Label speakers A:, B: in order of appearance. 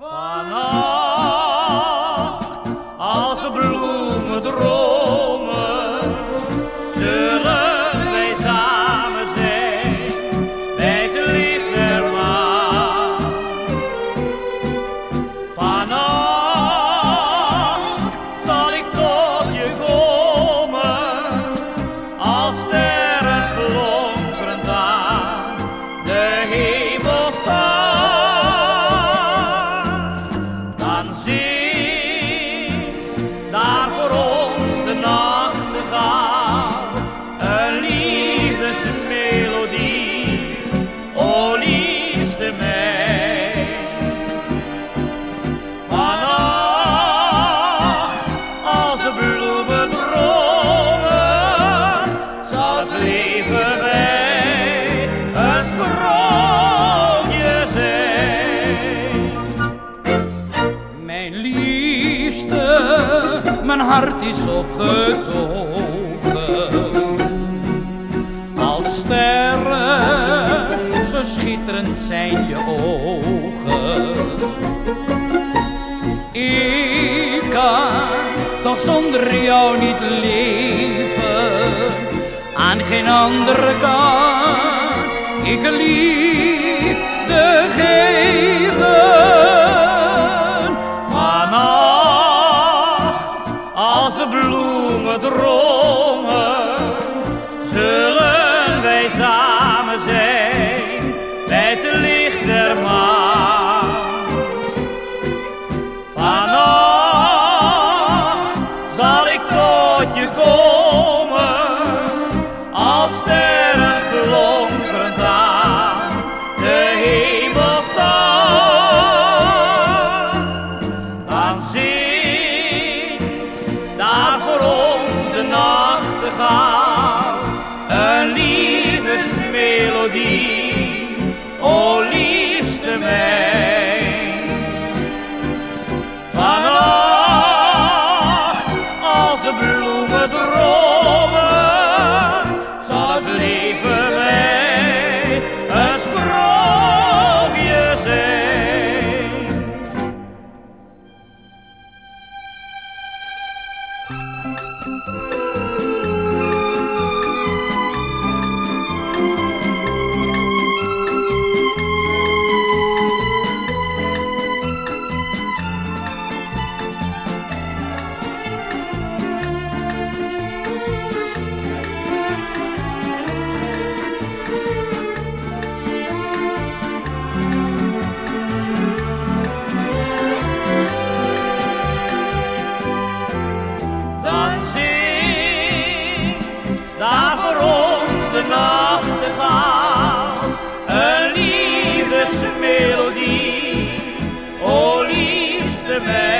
A: Vannacht, leven mij een sprookje zijn.
B: Mijn liefste, mijn hart is opgetogen. Als sterren, zo schitterend zijn je ogen. Ik kan toch zonder jou niet leven. Geen andere kan ik liefde geven.
A: Vannacht, als de bloemen dromen, zullen wij samen zijn bij het licht der maan. Vannacht zal ik tot je komen, nachtegaal een liefdesmelodie, liefste